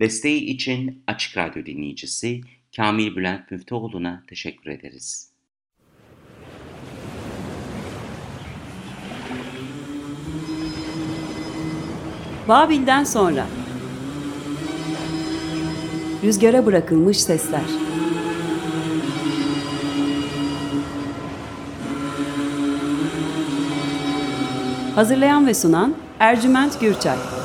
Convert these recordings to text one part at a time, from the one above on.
Desteği için Açık Radyo dinleyicisi Kamil Bülent Müftüoğlu'na teşekkür ederiz. Babil'den sonra. Rüzgara bırakılmış sesler. Hazırlayan ve sunan Ercüment Gürçay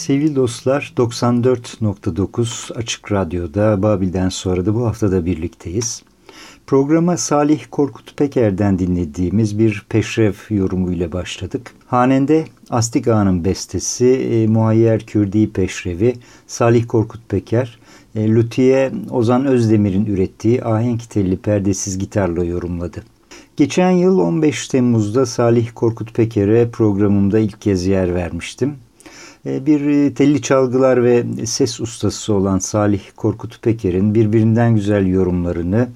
Sevgili dostlar 94.9 Açık Radyo'da Babil'den sonra da bu haftada birlikteyiz. Programa Salih Korkut Peker'den dinlediğimiz bir peşrev yorumuyla başladık. Hanende Astik Ağa'nın bestesi e, Muayyer Kürdi Peşrevi Salih Korkut Peker, e, Lüthiye Ozan Özdemir'in ürettiği ahenk telli perdesiz gitarla yorumladı. Geçen yıl 15 Temmuz'da Salih Korkut Peker'e programımda ilk kez yer vermiştim. E, bir e, telli çalgılar ve ses ustası olan Salih Korkut Peker'in birbirinden güzel yorumlarını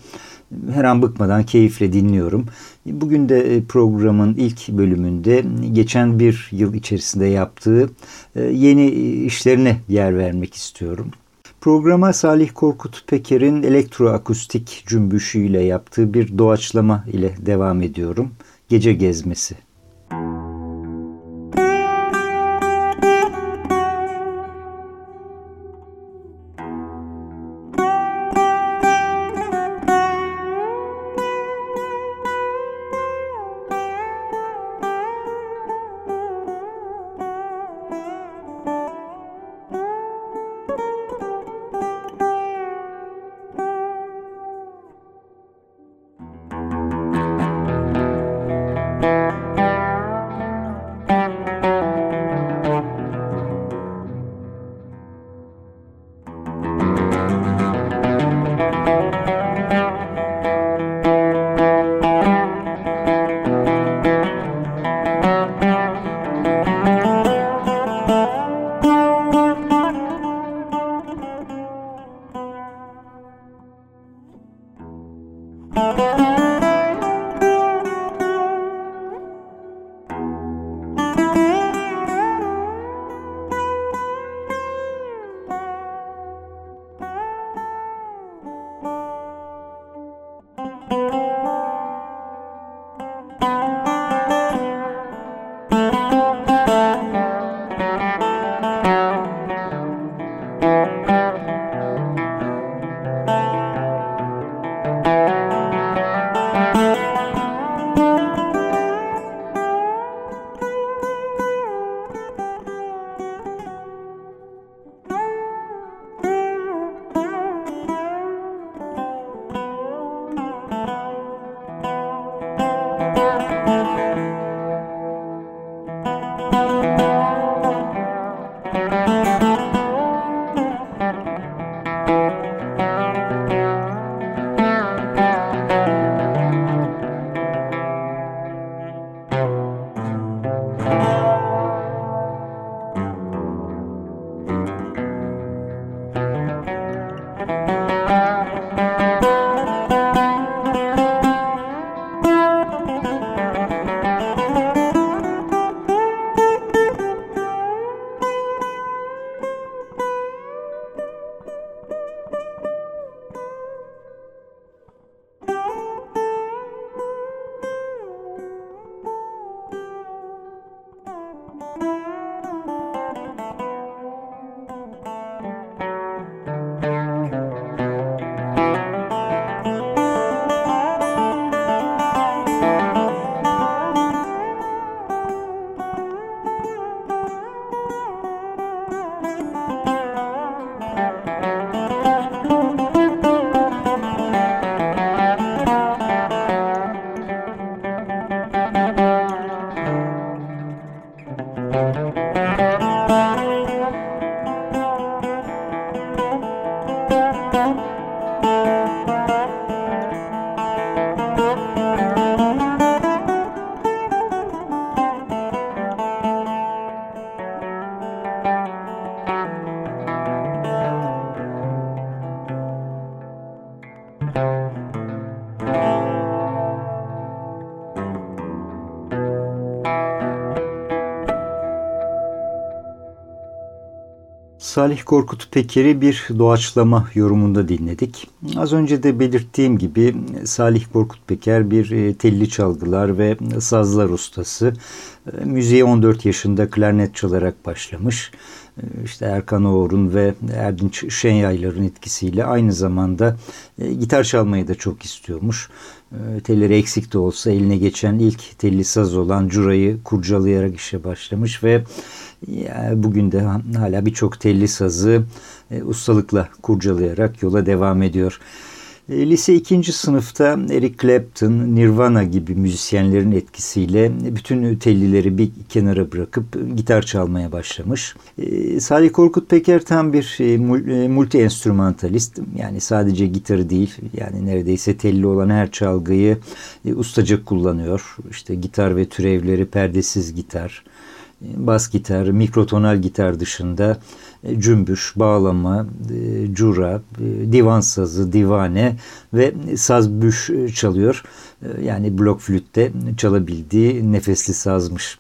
her an bıkmadan keyifle dinliyorum. Bugün de programın ilk bölümünde geçen bir yıl içerisinde yaptığı yeni işlerine yer vermek istiyorum. Programa Salih Korkut Peker'in elektroakustik cümbüşüyle yaptığı bir doğaçlama ile devam ediyorum. Gece Gezmesi. Salih Korkut Peker'i bir doğaçlama yorumunda dinledik. Az önce de belirttiğim gibi Salih Korkut Peker bir e, telli çalgılar ve sazlar ustası. E, müziğe 14 yaşında klarnet çalarak başlamış. E, işte Erkan Oğur'un ve Erdinç Şenyaylar'ın etkisiyle aynı zamanda gitar çalmayı da çok istiyormuş. Telleri eksik de olsa eline geçen ilk telli saz olan Cura'yı kurcalayarak işe başlamış ve bugün de hala birçok telli sazı e, ustalıkla kurcalayarak yola devam ediyor. E, lise ikinci sınıfta Eric Clapton, Nirvana gibi müzisyenlerin etkisiyle bütün tellileri bir kenara bırakıp gitar çalmaya başlamış. E, Salih Korkut Peker tam bir e, multi enstrümantalist. Yani sadece gitarı değil, yani neredeyse telli olan her çalgıyı ustaca kullanıyor. İşte gitar ve türevleri, perdesiz gitar, bas gitar, mikrotonal gitar dışında cümbüş, bağlama, e, cura, e, divan sazı, divane ve saz büş çalıyor. Yani blok flütte çalabildiği nefesli sazmış.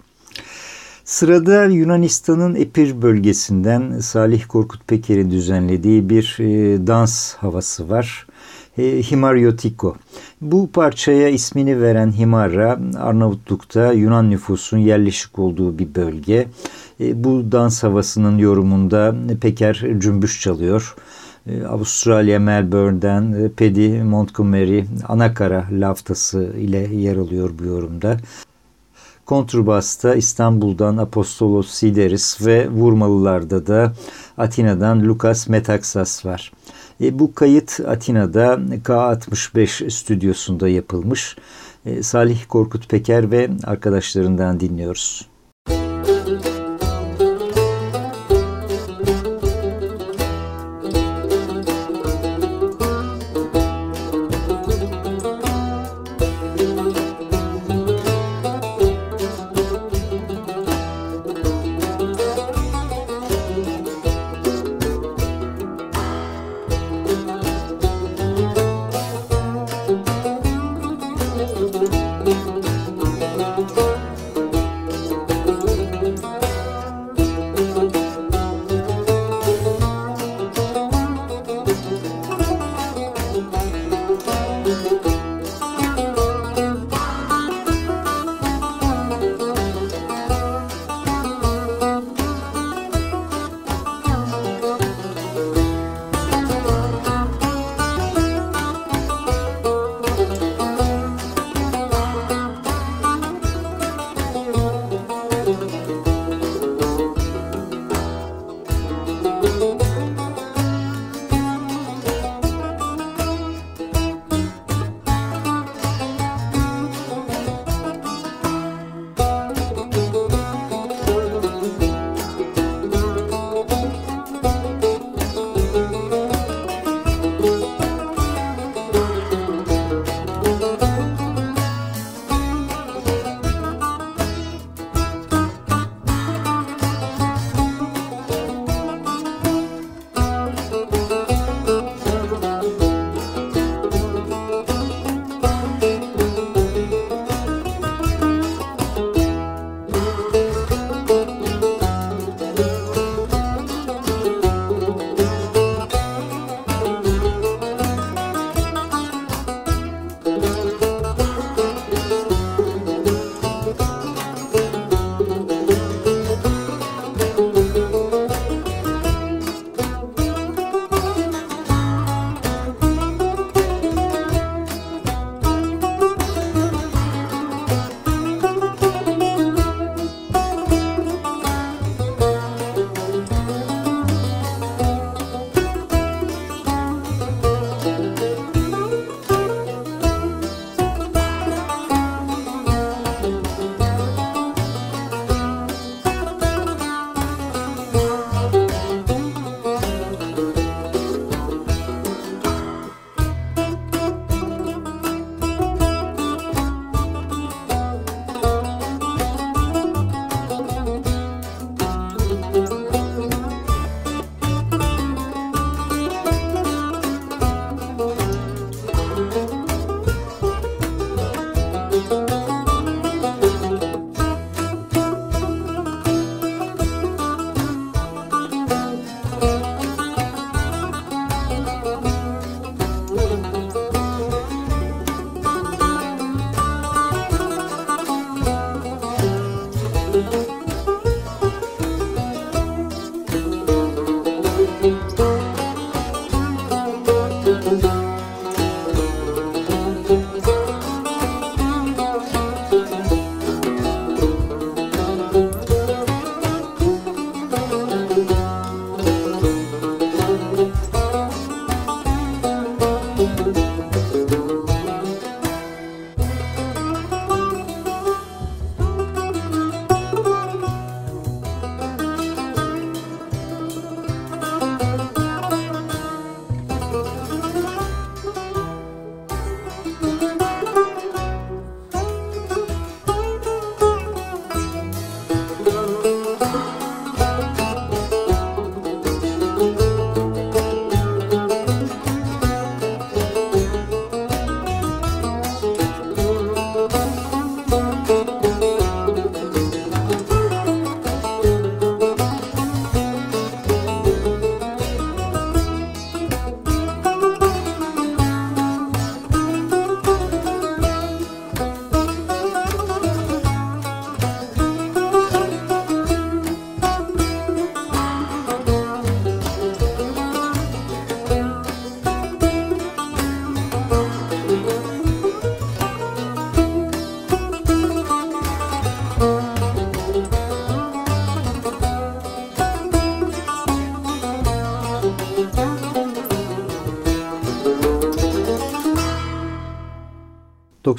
Sırada Yunanistan'ın Epir bölgesinden Salih Korkut Peker'in düzenlediği bir dans havası var. Himaryotiko. Bu parçaya ismini veren Himara, Arnavutluk'ta Yunan nüfusun yerleşik olduğu bir bölge. E, bu dans havasının yorumunda Peker cümbüş çalıyor. E, Avustralya Melbourne'den e, Paddy Montgomery Anakara laftası ile yer alıyor bu yorumda. Kontrbasta İstanbul'dan Apostolos Sideris ve Vurmalılar'da da Atina'dan Lukas Metaxas var. E, bu kayıt Atina'da K65 stüdyosunda yapılmış. E, Salih Korkut Peker ve arkadaşlarından dinliyoruz.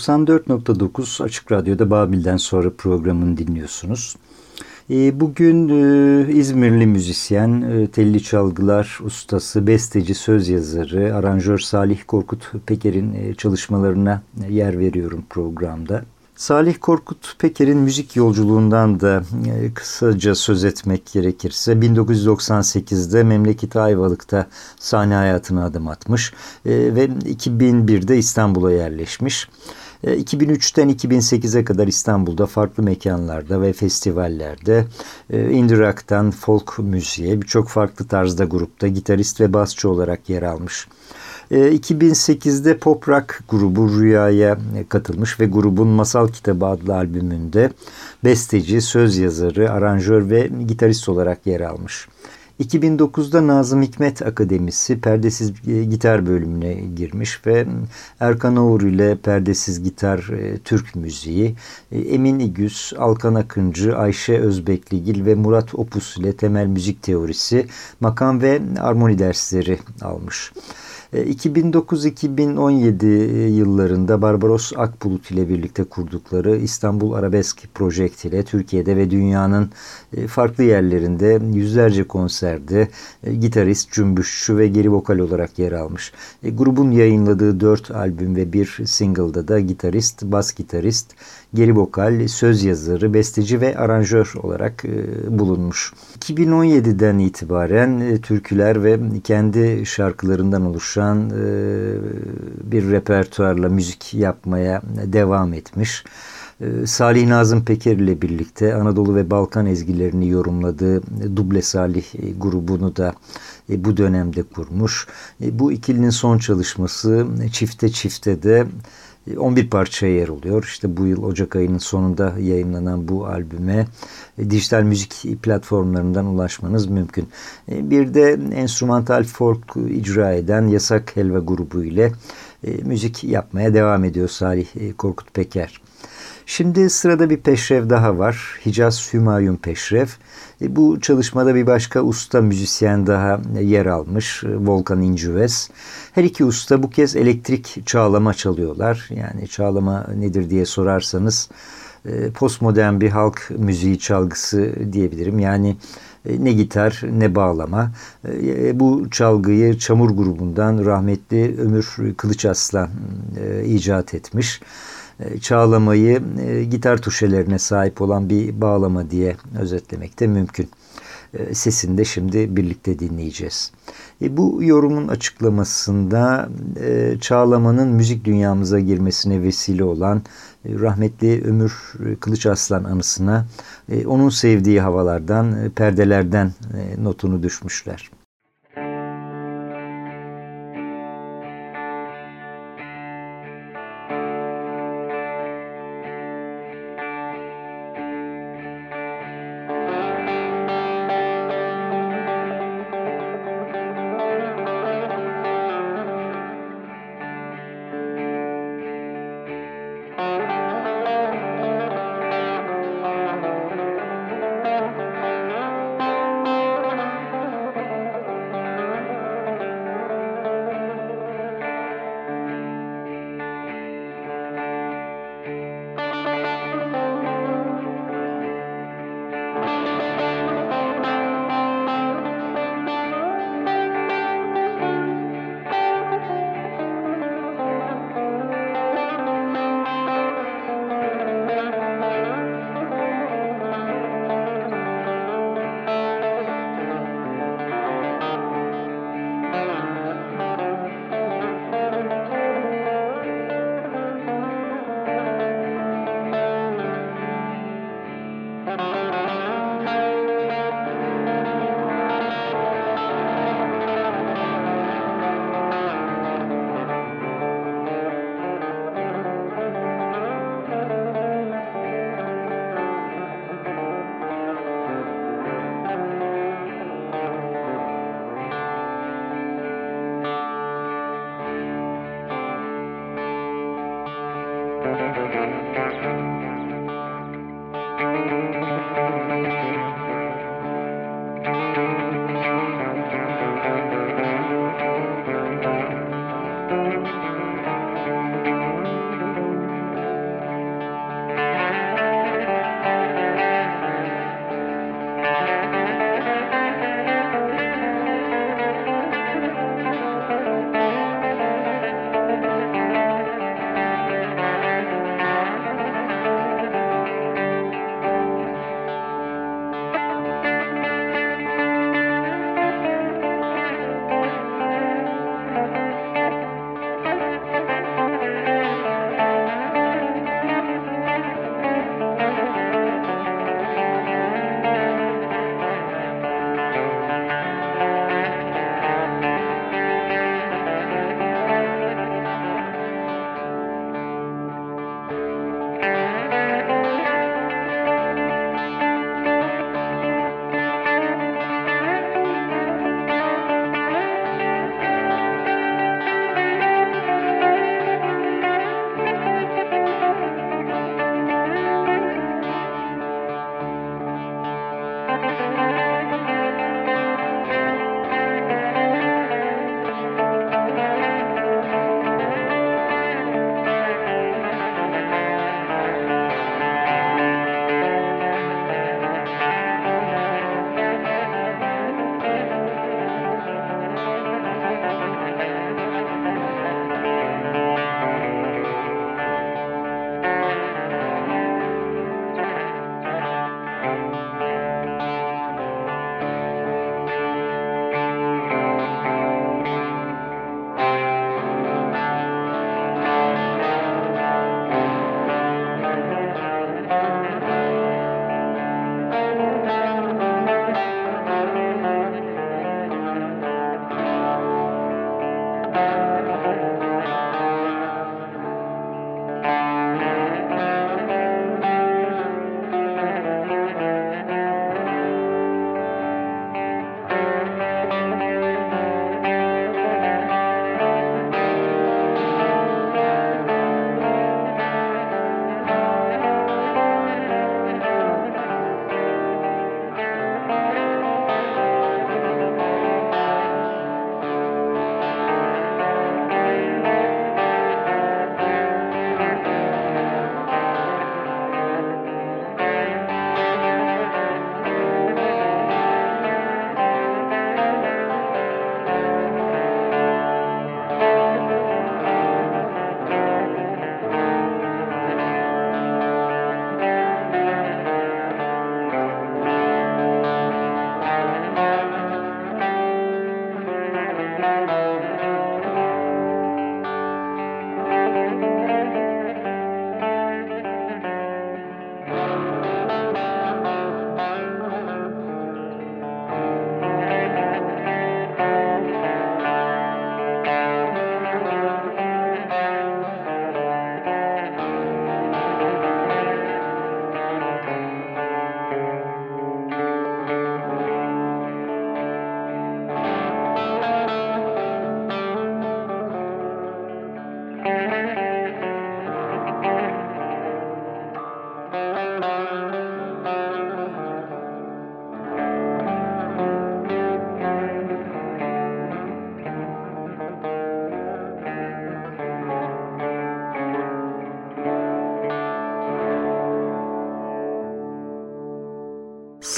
94.9 Açık Radyo'da Babil'den sonra programını dinliyorsunuz. E, bugün e, İzmirli müzisyen, e, telli çalgılar ustası, besteci, söz yazarı, aranjör Salih Korkut Peker'in çalışmalarına yer veriyorum programda. Salih Korkut Peker'in müzik yolculuğundan da kısaca söz etmek gerekirse 1998'de memleketi Ayvalık'ta sahne hayatına adım atmış ve 2001'de İstanbul'a yerleşmiş. 2003'ten e, 2008'e kadar İstanbul'da farklı mekanlarda ve festivallerde e, indie folk müziğe birçok farklı tarzda grupta gitarist ve basçı olarak yer almış. 2008'de e, pop rock grubu Rüya'ya katılmış ve grubun Masal Kitabı adlı albümünde besteci, söz yazarı, aranjör ve gitarist olarak yer almış. 2009'da Nazım Hikmet Akademisi perdesiz e, gitar bölümüne girmiş ve Erkan Oğur ile perdesiz gitar e, Türk müziği, e, Emin İgüz, Alkan Akıncı, Ayşe Özbekligil ve Murat Opus ile temel müzik teorisi, makam ve armoni dersleri almış. 2009-2017 e, yıllarında Barbaros Akbulut ile birlikte kurdukları İstanbul Arabesk Project ile Türkiye'de ve dünyanın e, farklı yerlerinde yüzlerce konserde e, gitarist, cümbüşçü ve geri vokal olarak yer almış. Grubun yayınladığı dört albüm ve bir single'da da gitarist, bas gitarist, geri vokal, söz yazarı, besteci ve aranjör olarak e, bulunmuş. 2017'den itibaren e, türküler ve kendi şarkılarından oluşan e, bir repertuarla müzik yapmaya devam etmiş. Salih Nazım Peker ile birlikte Anadolu ve Balkan ezgilerini yorumladığı Duble Salih grubunu da bu dönemde kurmuş. Bu ikilinin son çalışması Çifte Çifte de 11 parçaya yer oluyor. İşte bu yıl Ocak ayının sonunda yayınlanan bu albüme e, dijital müzik platformlarından ulaşmanız mümkün. E, bir de enstrümantal folk icra eden Yasak Helva grubu ile e, müzik yapmaya devam ediyor Salih Korkut Peker. Şimdi sırada bir peşrev daha var. Hicaz Hümayun Peşrev. E, bu çalışmada bir başka usta müzisyen daha yer almış. E, Volkan İncüves. Her iki usta bu kez elektrik çağlama çalıyorlar. Yani çağlama nedir diye sorarsanız e, postmodern bir halk müziği çalgısı diyebilirim. Yani ne gitar ne bağlama. Bu çalgıyı Çamur grubundan rahmetli Ömür Kılıçaslan icat etmiş. E, çağlamayı e, gitar tuşelerine sahip olan bir bağlama diye özetlemek de mümkün. E, sesini de şimdi birlikte dinleyeceğiz. bu yorumun açıklamasında çağlamanın müzik dünyamıza girmesine vesile olan rahmetli Ömür Kılıç Aslan anısına onun sevdiği havalardan, perdelerden notunu düşmüşler.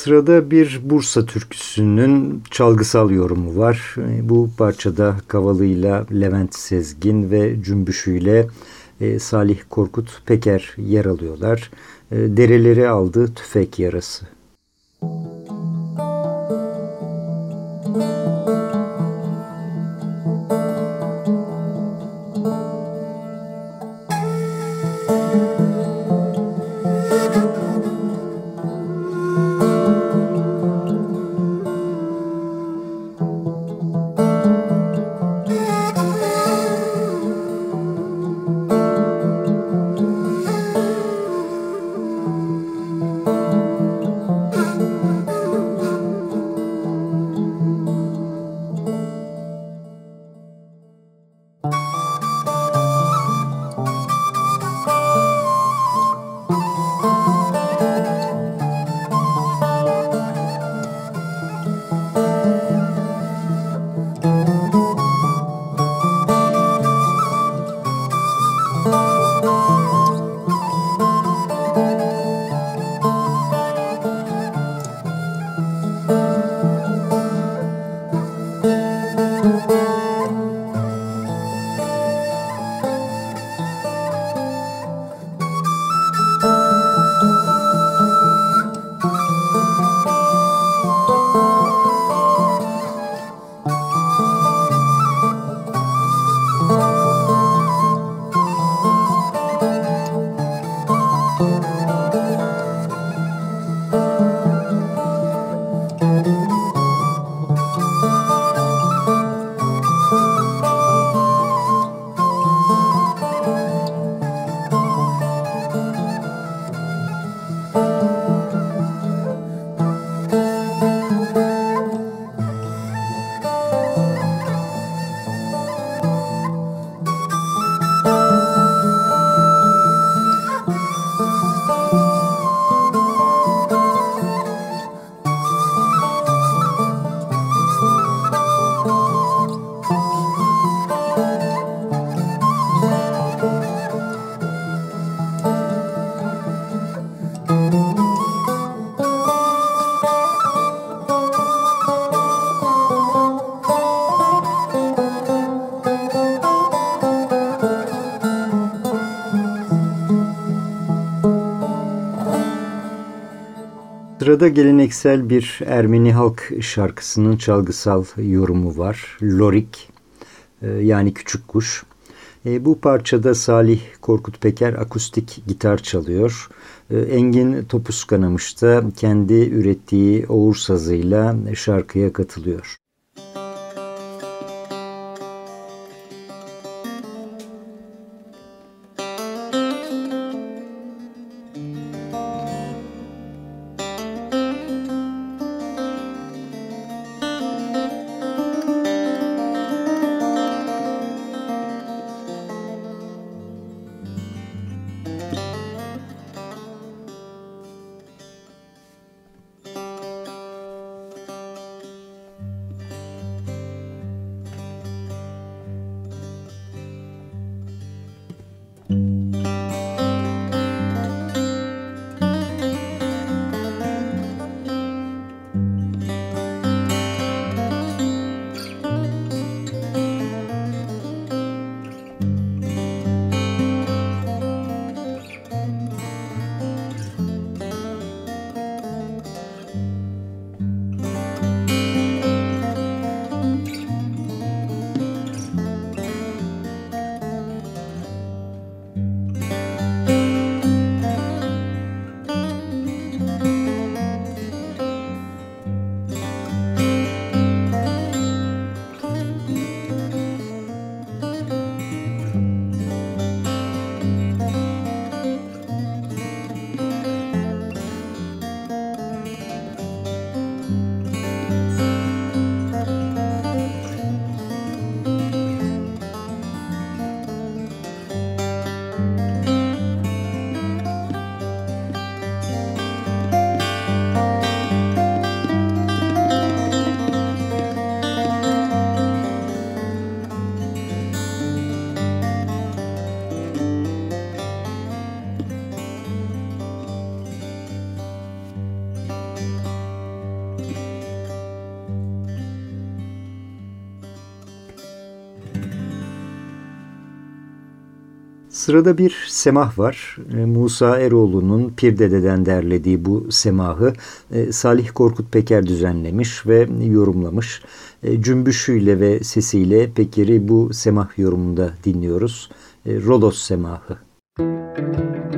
Sırada bir Bursa türküsünün çalgısal yorumu var. Bu parçada kavalıyla Levent Sezgin ve cümbüşüyle e, Salih Korkut Peker yer alıyorlar. E, dereleri aldı tüfek yarası. Sırada geleneksel bir Ermeni halk şarkısının çalgısal yorumu var. Lorik e, yani küçük kuş. E, bu parçada Salih Korkut Peker akustik gitar çalıyor. E, Engin Topuz Kanamış da kendi ürettiği oğur sazıyla şarkıya katılıyor. Sırada bir semah var. E, Musa Eroğlu'nun Pir Dede'den derlediği bu semahı e, Salih Korkut Peker düzenlemiş ve yorumlamış. E, cümbüşüyle ve sesiyle Peker'i bu semah yorumunda dinliyoruz. Rodos semahı. Müzik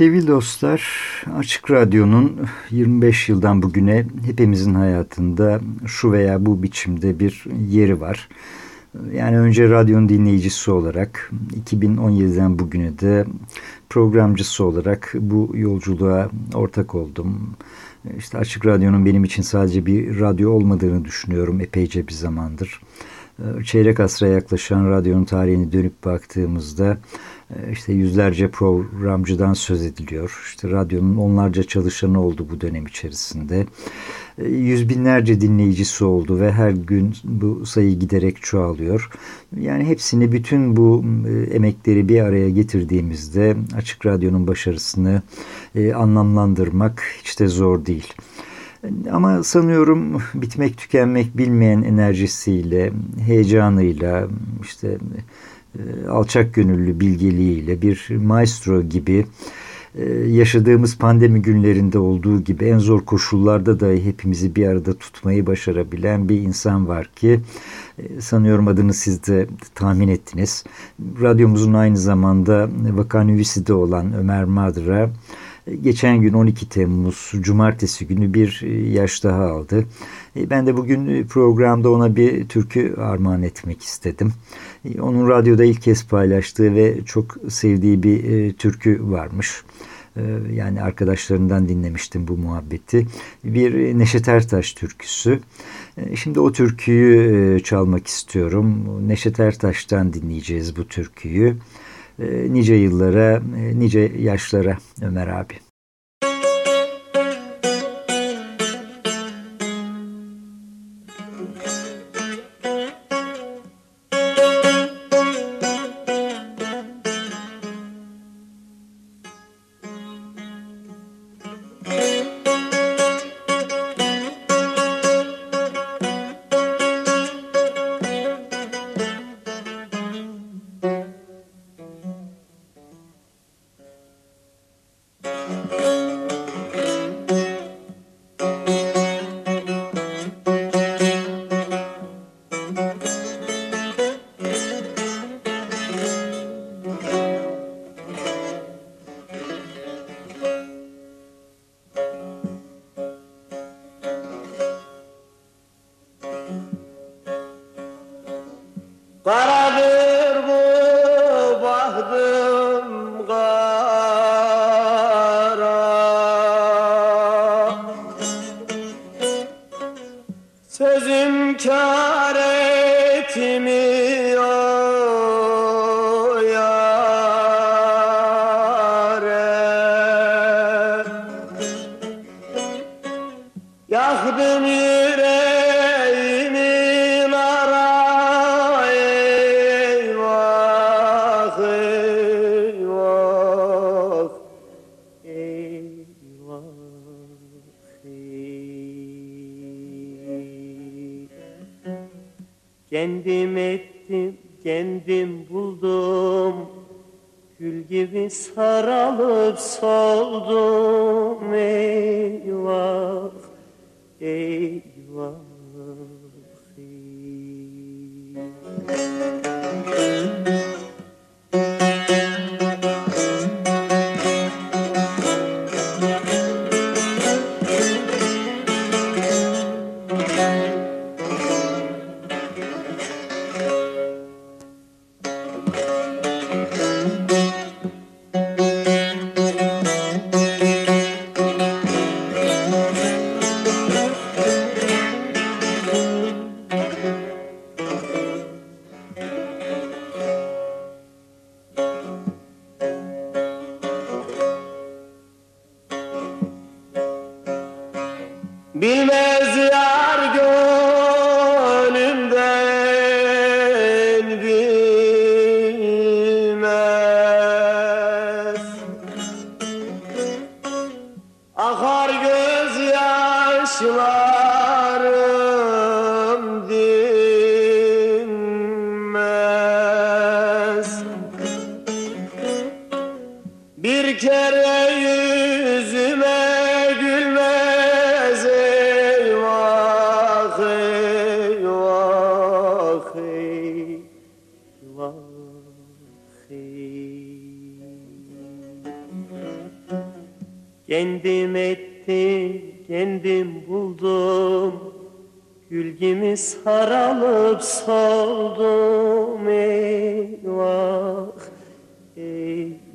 Sevgili dostlar, Açık Radyo'nun 25 yıldan bugüne hepimizin hayatında şu veya bu biçimde bir yeri var. Yani önce radyonun dinleyicisi olarak 2017'den bugüne de programcısı olarak bu yolculuğa ortak oldum. İşte Açık Radyo'nun benim için sadece bir radyo olmadığını düşünüyorum epeyce bir zamandır. Çeyrek asra yaklaşan radyonun tarihini dönüp baktığımızda işte yüzlerce programcıdan söz ediliyor. İşte radyonun onlarca çalışanı oldu bu dönem içerisinde. E, yüz binlerce dinleyicisi oldu ve her gün bu sayı giderek çoğalıyor. Yani hepsini bütün bu e, emekleri bir araya getirdiğimizde Açık Radyo'nun başarısını anlamlandırmak hiç de zor değil. Ama sanıyorum bitmek tükenmek bilmeyen enerjisiyle, heyecanıyla, işte e, alçak gönüllü bilgeliğiyle bir maestro gibi e, yaşadığımız pandemi günlerinde olduğu gibi en zor koşullarda da hepimizi bir arada tutmayı başarabilen bir insan var ki e, sanıyorum adını siz de tahmin ettiniz. Radyomuzun aynı zamanda vakanüvisi de olan Ömer Madra geçen gün 12 Temmuz Cumartesi günü bir yaş daha aldı. Ben de bugün programda ona bir türkü armağan etmek istedim. Onun radyoda ilk kez paylaştığı ve çok sevdiği bir e, türkü varmış. E, yani arkadaşlarından dinlemiştim bu muhabbeti. Bir Neşet Ertaş türküsü. E, şimdi o türküyü çalmak istiyorum. Neşet Ertaş'tan dinleyeceğiz bu türküyü. Nice yıllara, nice yaşlara Ömer abi. Kendim ettim, kendim buldum. Gül gibi saralıp soldum. Eyvah, eyvah, kendim buldum Gül saralıp soldum. Eyvah, eyvah,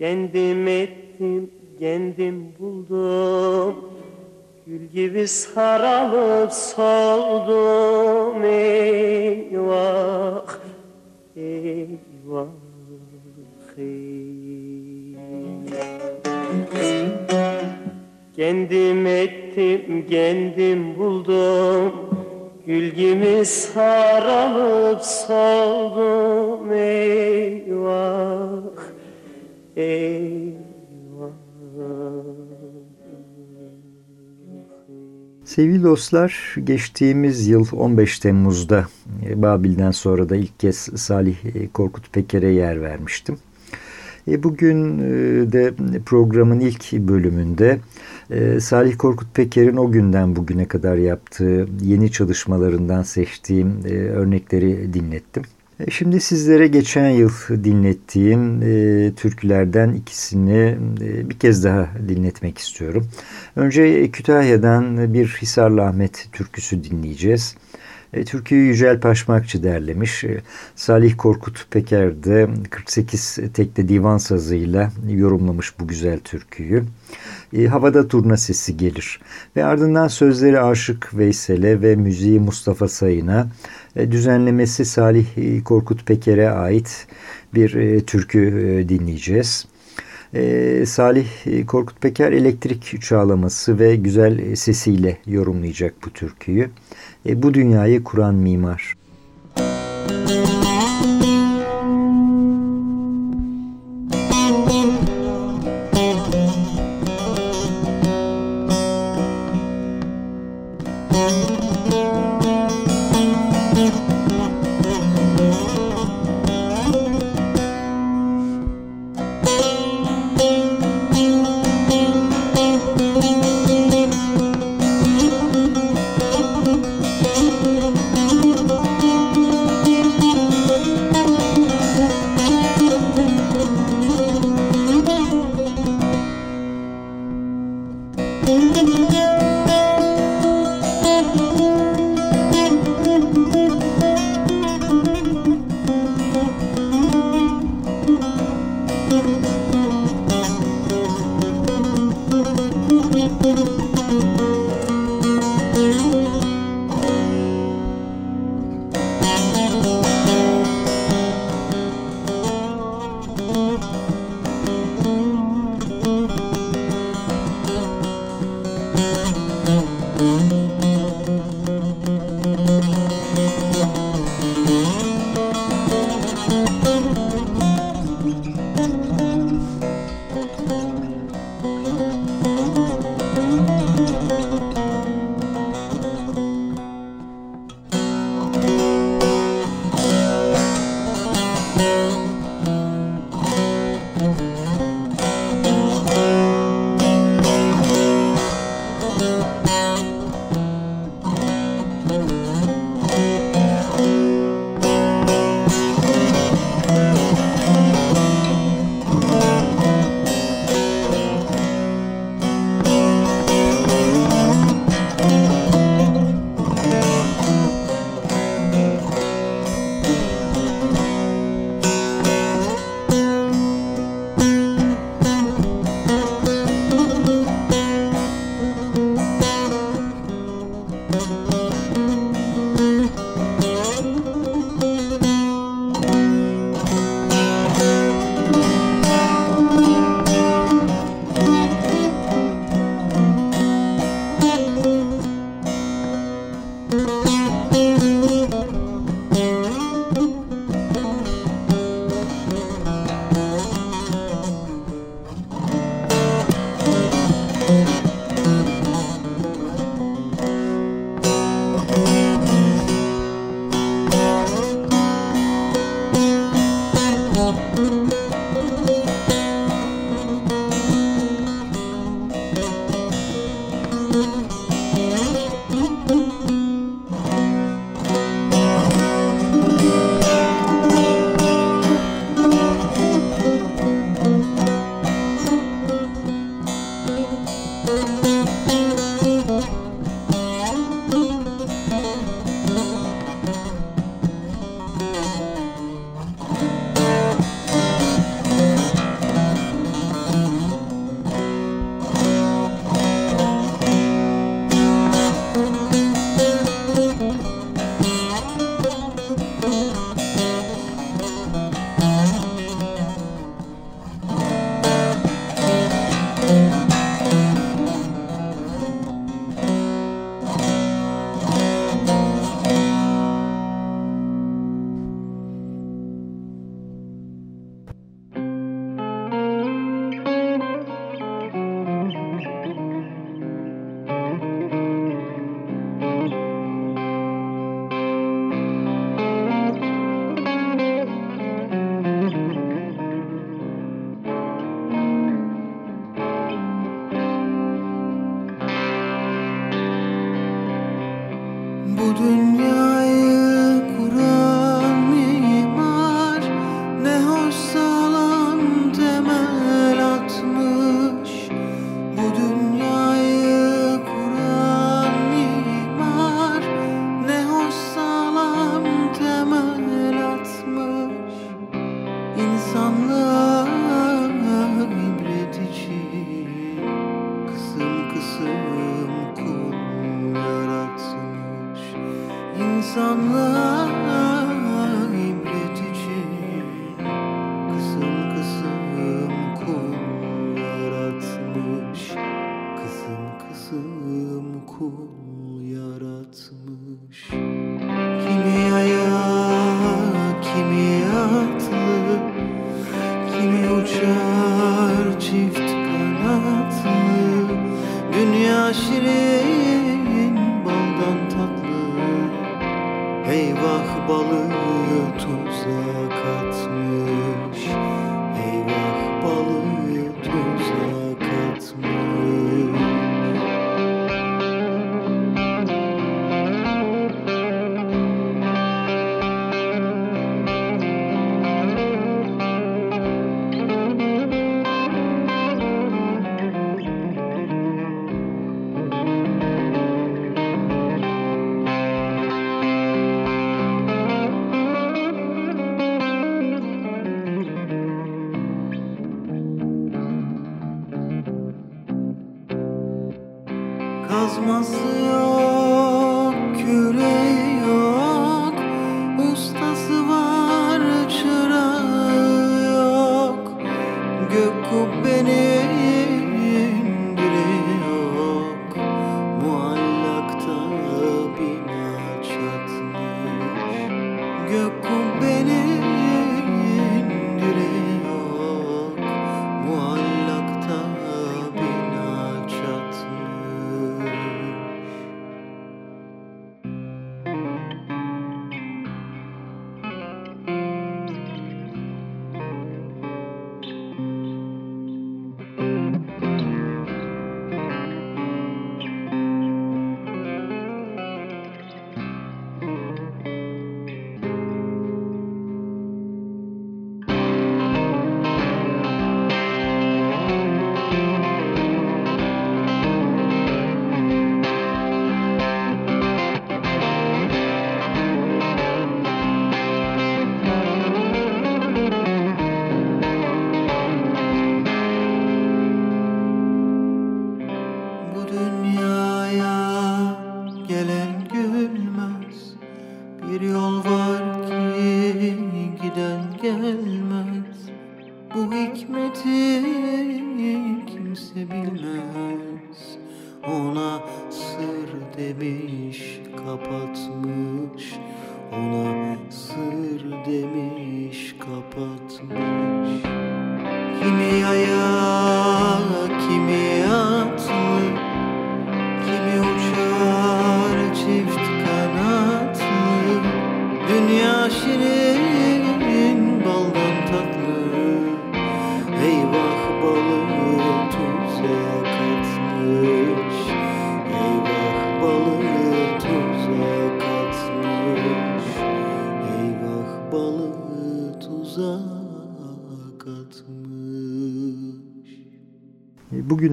Kendim ettim, kendim buldum. Gül gibi saralıp soldum. Eyvah, eyvah, eyvah. Kendim ettim, kendim buldum. Gül gibi sarılıp soldum. Eyvah Sevgili dostlar, geçtiğimiz yıl 15 Temmuz'da e, Babil'den sonra da ilk kez Salih e, Korkut Peker'e yer vermiştim. E, bugün de programın ilk bölümünde Salih Korkut Peker'in o günden bugüne kadar yaptığı yeni çalışmalarından seçtiğim örnekleri dinlettim. E, Şimdi sizlere geçen yıl dinlettiğim e, türkülerden ikisini e, bir kez daha dinletmek istiyorum. Önce Kütahya'dan bir Hisarlı Ahmet türküsü dinleyeceğiz. E, türküyü Yücel Paşmakçı derlemiş. E, Salih Korkut Peker de 48 tekli divan sazıyla yorumlamış bu güzel türküyü. E, havada turna sesi gelir. Ve ardından sözleri Aşık Veysel'e ve müziği Mustafa Sayın'a, e, düzenlemesi Salih e, Korkut Peker'e ait bir e, türkü e, dinleyeceğiz. E, Salih e, Korkut Peker elektrik çağlaması ve güzel e, sesiyle yorumlayacak bu türküyü. E, bu dünyayı kuran mimar. Müzik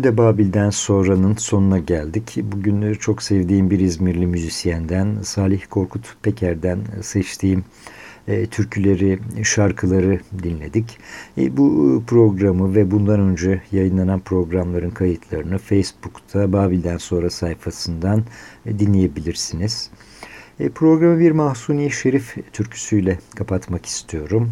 de Babil'den sonranın sonuna geldik. Bugün çok sevdiğim bir İzmirli müzisyenden Salih Korkut Peker'den seçtiğim e, türküleri, şarkıları dinledik. E, bu programı ve bundan önce yayınlanan programların kayıtlarını Facebook'ta Babil'den sonra sayfasından e, dinleyebilirsiniz. Programı bir Mahsuni Şerif türküsüyle kapatmak istiyorum.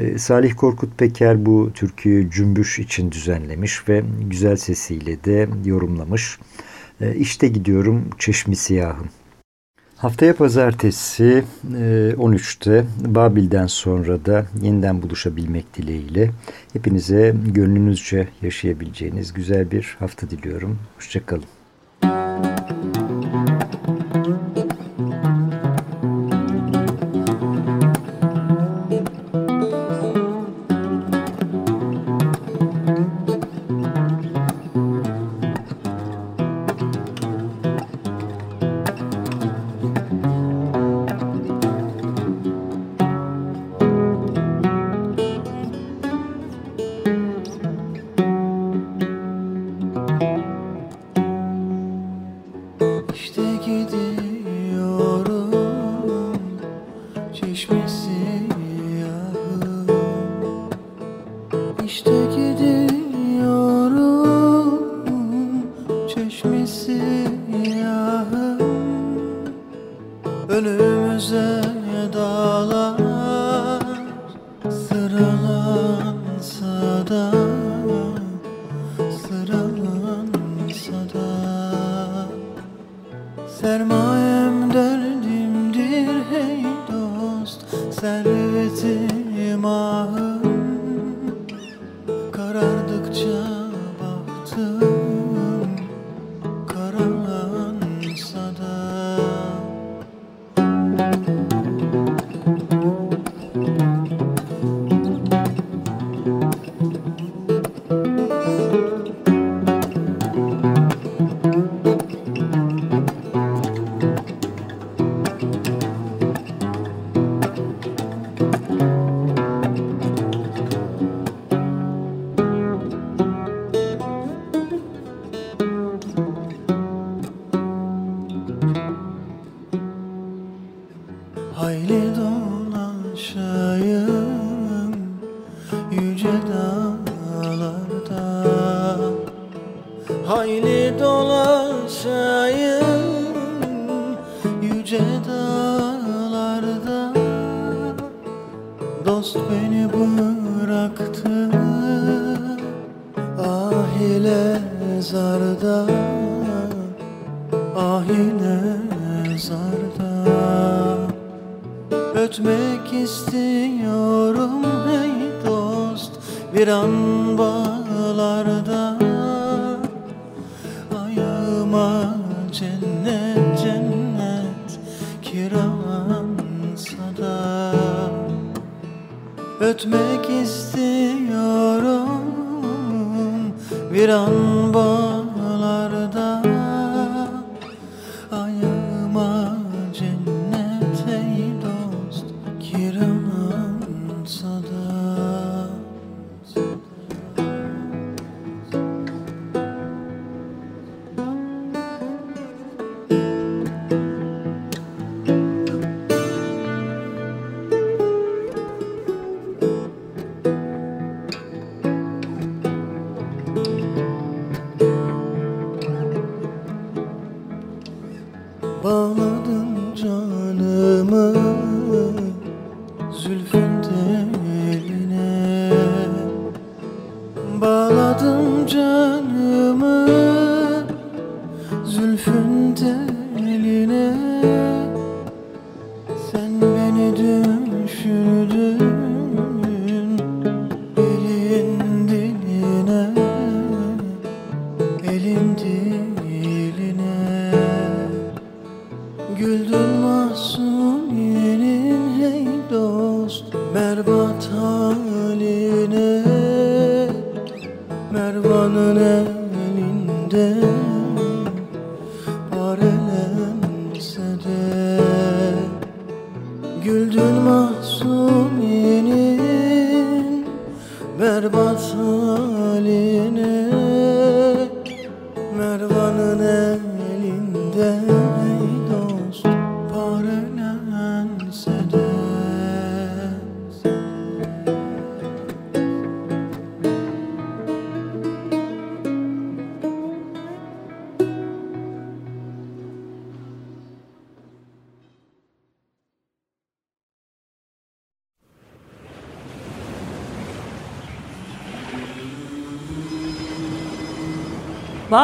E, Salih Korkut Peker bu türküyü Cümbüş için düzenlemiş ve güzel sesiyle de yorumlamış. E, işte gidiyorum Çeşmi Siyahım. Haftaya pazartesi 13'te Babil'den sonra da yeniden buluşabilmek dileğiyle hepinize gönlünüzce yaşayabileceğiniz güzel bir hafta diliyorum. Hoşçakalın. berbat Hayli dolaşayım yüce dağlarda. Hayli ötmek istiyorum hey dost Bir an bağlarda. Ayağıma cennet cennet kiramsa da. Ötmek istiyorum bir an bağlarda Denedim, çürüdüm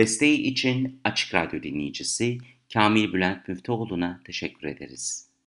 Desteği için Açık Radyo dinleyicisi Kamil Bülent Müftüoğlu'na teşekkür ederiz.